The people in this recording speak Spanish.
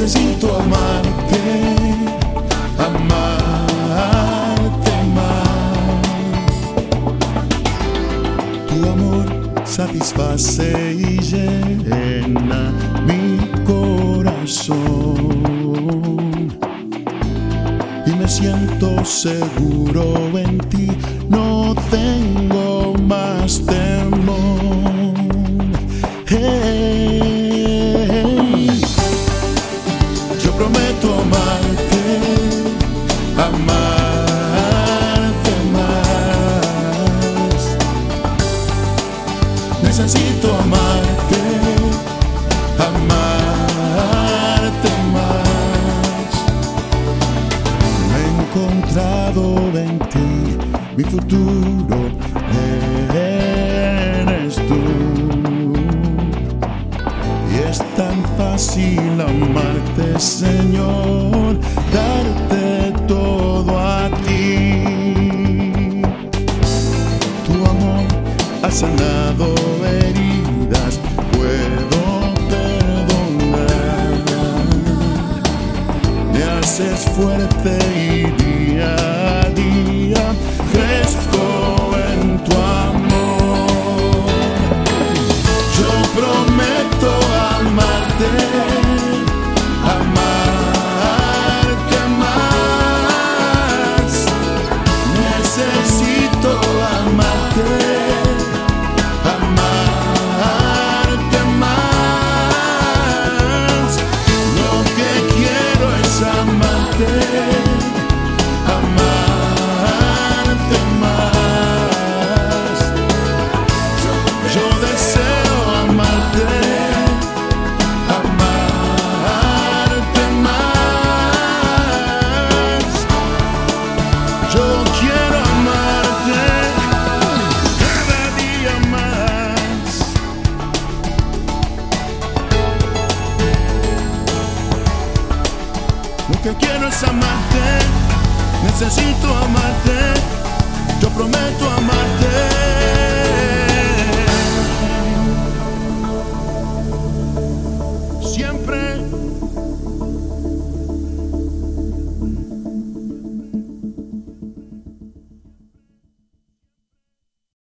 Necesito amarte, amarte más. Tu amor satisface y llena mi corazón. Y me siento seguro en ti, no Necesito amarte, amarte más. Me he encontrado en ti, mi futuro eres tú. Y es tan fácil amarte, Señor, darte todo a ti. Tu amor ha sanado Me haces fuerte y día Lo que quiero es amarte, necesito amarte.